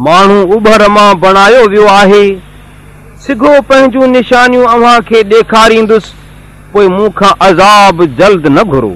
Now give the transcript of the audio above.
ماڻهو اڀر مان بڻايو ويو آهي. سگو پنهنجون نشانيون اوهان کي ڏيکاريندس پوءِ مون کان عذاب جلد نه گهرو.